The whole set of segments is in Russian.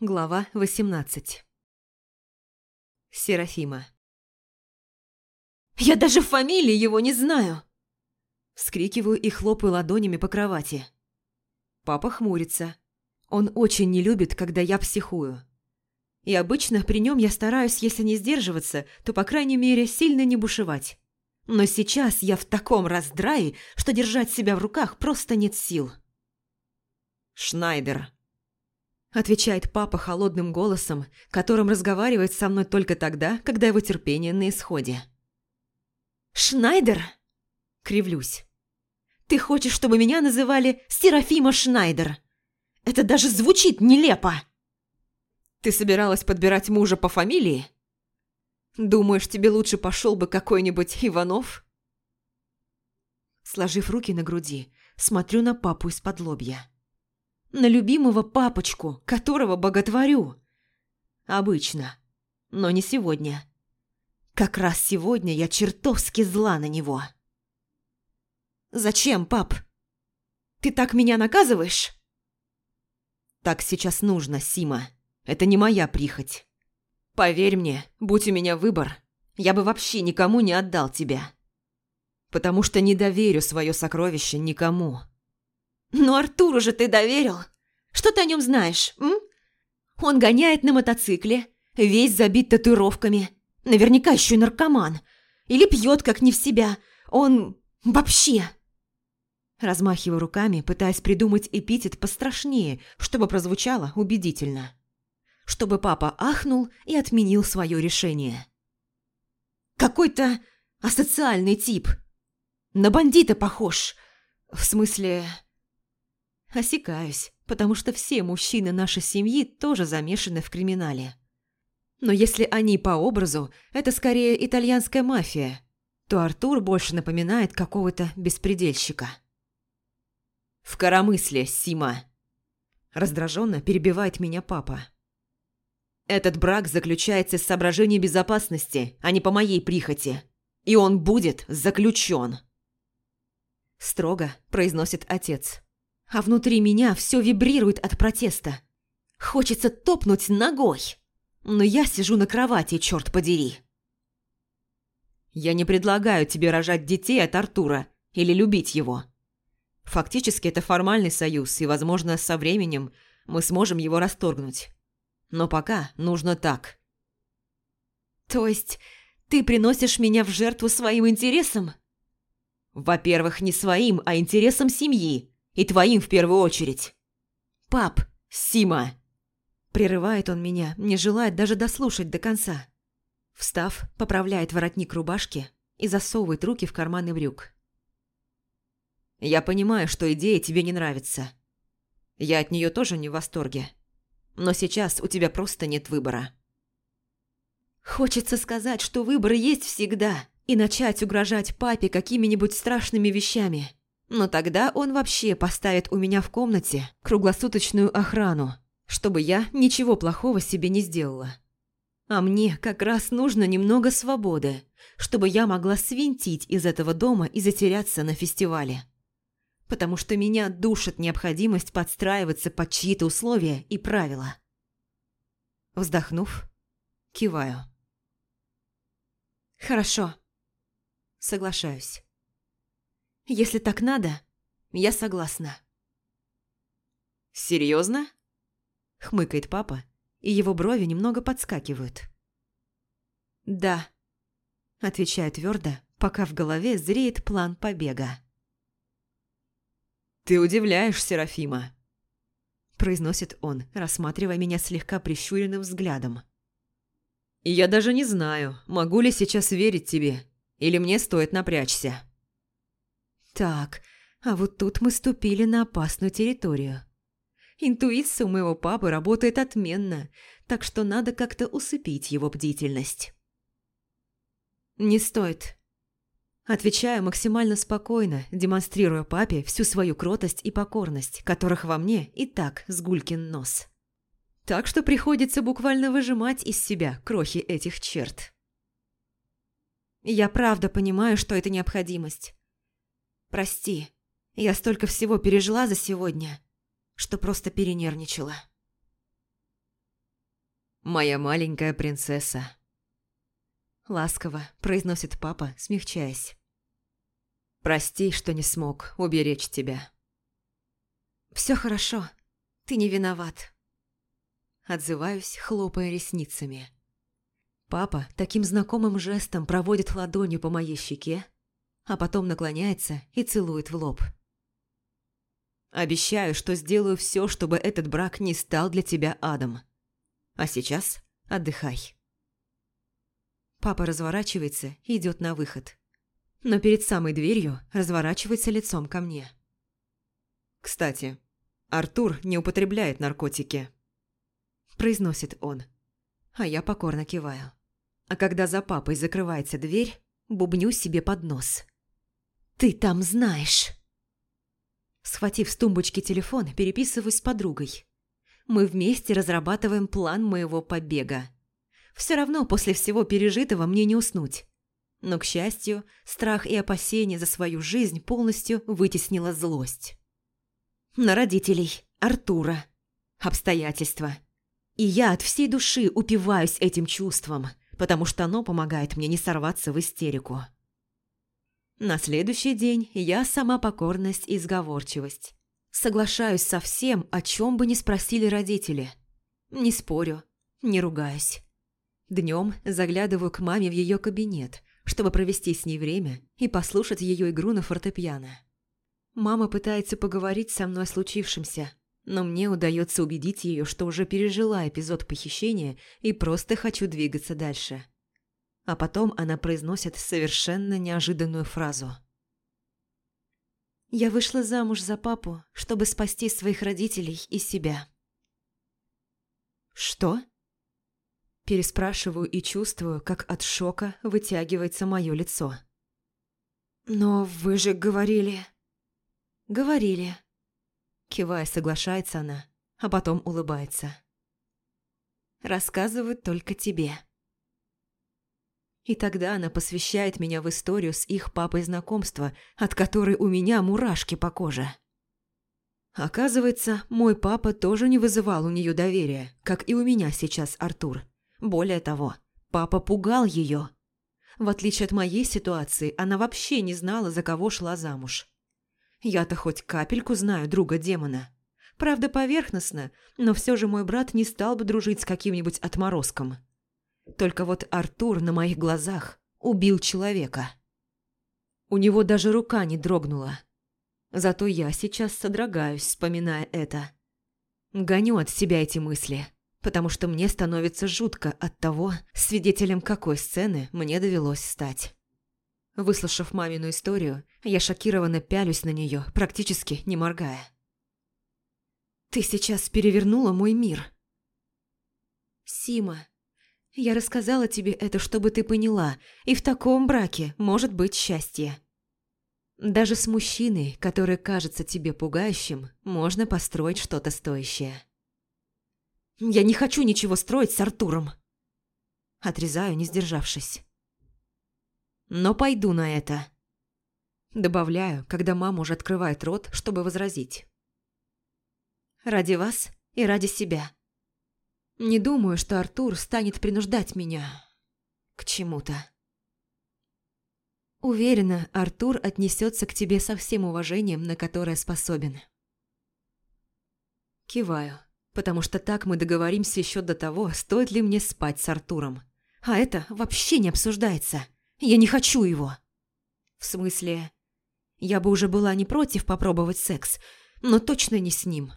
Глава 18 Серафима «Я даже фамилии его не знаю!» Вскрикиваю и хлопаю ладонями по кровати. Папа хмурится. Он очень не любит, когда я психую. И обычно при нем я стараюсь, если не сдерживаться, то, по крайней мере, сильно не бушевать. Но сейчас я в таком раздрае, что держать себя в руках просто нет сил. «Шнайдер», Отвечает папа холодным голосом, которым разговаривает со мной только тогда, когда его терпение на исходе. «Шнайдер?» Кривлюсь. «Ты хочешь, чтобы меня называли Серафима Шнайдер? Это даже звучит нелепо!» «Ты собиралась подбирать мужа по фамилии?» «Думаешь, тебе лучше пошел бы какой-нибудь Иванов?» Сложив руки на груди, смотрю на папу из-под лобья на любимого папочку, которого боготворю. Обычно, но не сегодня. Как раз сегодня я чертовски зла на него. «Зачем, пап? Ты так меня наказываешь?» «Так сейчас нужно, Сима. Это не моя прихоть. Поверь мне, будь у меня выбор, я бы вообще никому не отдал тебя. Потому что не доверю свое сокровище никому». «Но Артуру же ты доверил. Что ты о нем знаешь, м? Он гоняет на мотоцикле, весь забит татуировками. Наверняка еще и наркоман. Или пьет, как не в себя. Он... вообще...» Размахиваю руками, пытаясь придумать эпитет пострашнее, чтобы прозвучало убедительно. Чтобы папа ахнул и отменил свое решение. «Какой-то асоциальный тип. На бандита похож. В смысле...» Осекаюсь, потому что все мужчины нашей семьи тоже замешаны в криминале. Но если они по образу, это скорее итальянская мафия, то Артур больше напоминает какого-то беспредельщика. «В коромысле, Сима!» Раздраженно перебивает меня папа. «Этот брак заключается из соображений безопасности, а не по моей прихоти. И он будет заключен!» Строго произносит отец а внутри меня все вибрирует от протеста. Хочется топнуть ногой, но я сижу на кровати, черт подери. Я не предлагаю тебе рожать детей от Артура или любить его. Фактически это формальный союз, и, возможно, со временем мы сможем его расторгнуть. Но пока нужно так. То есть ты приносишь меня в жертву своим интересам? Во-первых, не своим, а интересам семьи, и твоим в первую очередь. Пап, Сима!» Прерывает он меня, не желает даже дослушать до конца. Встав, поправляет воротник рубашки и засовывает руки в карманы брюк. «Я понимаю, что идея тебе не нравится. Я от нее тоже не в восторге. Но сейчас у тебя просто нет выбора». Хочется сказать, что выбор есть всегда, и начать угрожать папе какими-нибудь страшными вещами. Но тогда он вообще поставит у меня в комнате круглосуточную охрану, чтобы я ничего плохого себе не сделала. А мне как раз нужно немного свободы, чтобы я могла свинтить из этого дома и затеряться на фестивале. Потому что меня душит необходимость подстраиваться под чьи-то условия и правила. Вздохнув, киваю. «Хорошо. Соглашаюсь». Если так надо, я согласна. «Серьезно?» – хмыкает папа, и его брови немного подскакивают. «Да», – отвечаю твердо, пока в голове зреет план побега. «Ты удивляешь, Серафима», – произносит он, рассматривая меня слегка прищуренным взглядом. «И я даже не знаю, могу ли сейчас верить тебе, или мне стоит напрячься». Так, а вот тут мы ступили на опасную территорию. Интуиция у моего папы работает отменно, так что надо как-то усыпить его бдительность. «Не стоит». Отвечаю максимально спокойно, демонстрируя папе всю свою кротость и покорность, которых во мне и так сгулькин нос. Так что приходится буквально выжимать из себя крохи этих черт. Я правда понимаю, что это необходимость. Прости, я столько всего пережила за сегодня, что просто перенервничала. моя маленькая принцесса. Ласково произносит папа, смягчаясь. Прости, что не смог уберечь тебя. Все хорошо, ты не виноват. Отзываюсь, хлопая ресницами. Папа таким знакомым жестом проводит ладонью по моей щеке, а потом наклоняется и целует в лоб. Обещаю, что сделаю все, чтобы этот брак не стал для тебя адом. А сейчас отдыхай. Папа разворачивается и идет на выход. Но перед самой дверью разворачивается лицом ко мне. Кстати, Артур не употребляет наркотики. Произносит он. А я покорно киваю. А когда за папой закрывается дверь, бубню себе под нос. «Ты там знаешь!» Схватив с тумбочки телефон, переписываюсь с подругой. Мы вместе разрабатываем план моего побега. Все равно после всего пережитого мне не уснуть. Но, к счастью, страх и опасение за свою жизнь полностью вытеснила злость. На родителей, Артура, обстоятельства. И я от всей души упиваюсь этим чувством, потому что оно помогает мне не сорваться в истерику. На следующий день я сама покорность и сговорчивость. Соглашаюсь со всем, о чем бы ни спросили родители. Не спорю, не ругаюсь. Днем заглядываю к маме в ее кабинет, чтобы провести с ней время и послушать ее игру на фортепиано. Мама пытается поговорить со мной о случившемся, но мне удается убедить ее, что уже пережила эпизод похищения и просто хочу двигаться дальше. А потом она произносит совершенно неожиданную фразу. «Я вышла замуж за папу, чтобы спасти своих родителей и себя». «Что?» Переспрашиваю и чувствую, как от шока вытягивается мое лицо. «Но вы же говорили...» «Говорили». Кивая, соглашается она, а потом улыбается. «Рассказывают только тебе». И тогда она посвящает меня в историю с их папой знакомства, от которой у меня мурашки по коже. Оказывается, мой папа тоже не вызывал у нее доверия, как и у меня сейчас Артур. Более того, папа пугал ее. В отличие от моей ситуации, она вообще не знала, за кого шла замуж. Я-то хоть капельку знаю друга демона. Правда, поверхностно, но все же мой брат не стал бы дружить с каким-нибудь отморозком. Только вот Артур на моих глазах убил человека. У него даже рука не дрогнула. Зато я сейчас содрогаюсь, вспоминая это. Гоню от себя эти мысли, потому что мне становится жутко от того, свидетелем какой сцены мне довелось стать. Выслушав мамину историю, я шокированно пялюсь на нее, практически не моргая. «Ты сейчас перевернула мой мир». «Сима, я рассказала тебе это, чтобы ты поняла, и в таком браке может быть счастье. Даже с мужчиной, который кажется тебе пугающим, можно построить что-то стоящее. Я не хочу ничего строить с Артуром. Отрезаю, не сдержавшись. Но пойду на это. Добавляю, когда мама уже открывает рот, чтобы возразить. Ради вас и ради себя. Не думаю, что Артур станет принуждать меня к чему-то. Уверена, Артур отнесется к тебе со всем уважением, на которое способен. Киваю, потому что так мы договоримся еще до того, стоит ли мне спать с Артуром. А это вообще не обсуждается. Я не хочу его. В смысле, я бы уже была не против попробовать секс, но точно не с ним.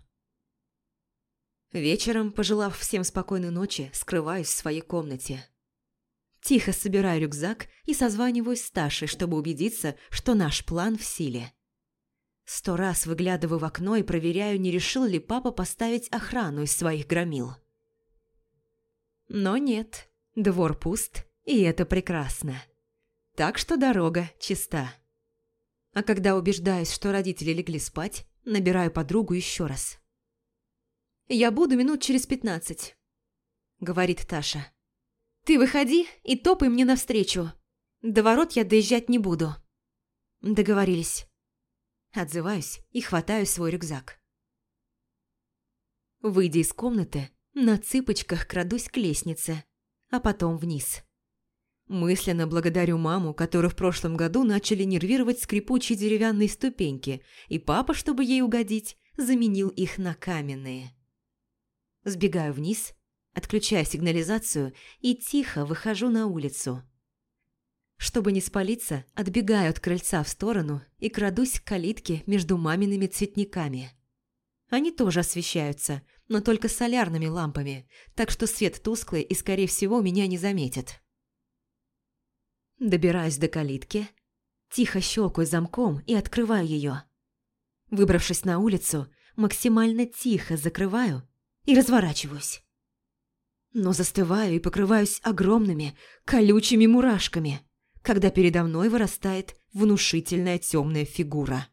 Вечером, пожелав всем спокойной ночи, скрываюсь в своей комнате. Тихо собираю рюкзак и созваниваюсь с Ташей, чтобы убедиться, что наш план в силе. Сто раз выглядываю в окно и проверяю, не решил ли папа поставить охрану из своих громил. Но нет, двор пуст, и это прекрасно. Так что дорога чиста. А когда убеждаюсь, что родители легли спать, набираю подругу еще раз. «Я буду минут через пятнадцать», — говорит Таша. «Ты выходи и топай мне навстречу. До ворот я доезжать не буду». Договорились. Отзываюсь и хватаю свой рюкзак. Выйдя из комнаты, На цыпочках крадусь к лестнице, а потом вниз. Мысленно благодарю маму, которую в прошлом году начали нервировать скрипучие деревянные ступеньки, и папа, чтобы ей угодить, заменил их на каменные. Сбегаю вниз, отключаю сигнализацию и тихо выхожу на улицу. Чтобы не спалиться, отбегаю от крыльца в сторону и крадусь к калитке между мамиными цветниками. Они тоже освещаются, но только солярными лампами, так что свет тусклый и, скорее всего, меня не заметят. Добираюсь до калитки, тихо щелкаю замком и открываю ее. Выбравшись на улицу, максимально тихо закрываю и разворачиваюсь. Но застываю и покрываюсь огромными колючими мурашками – когда передо мной вырастает внушительная темная фигура.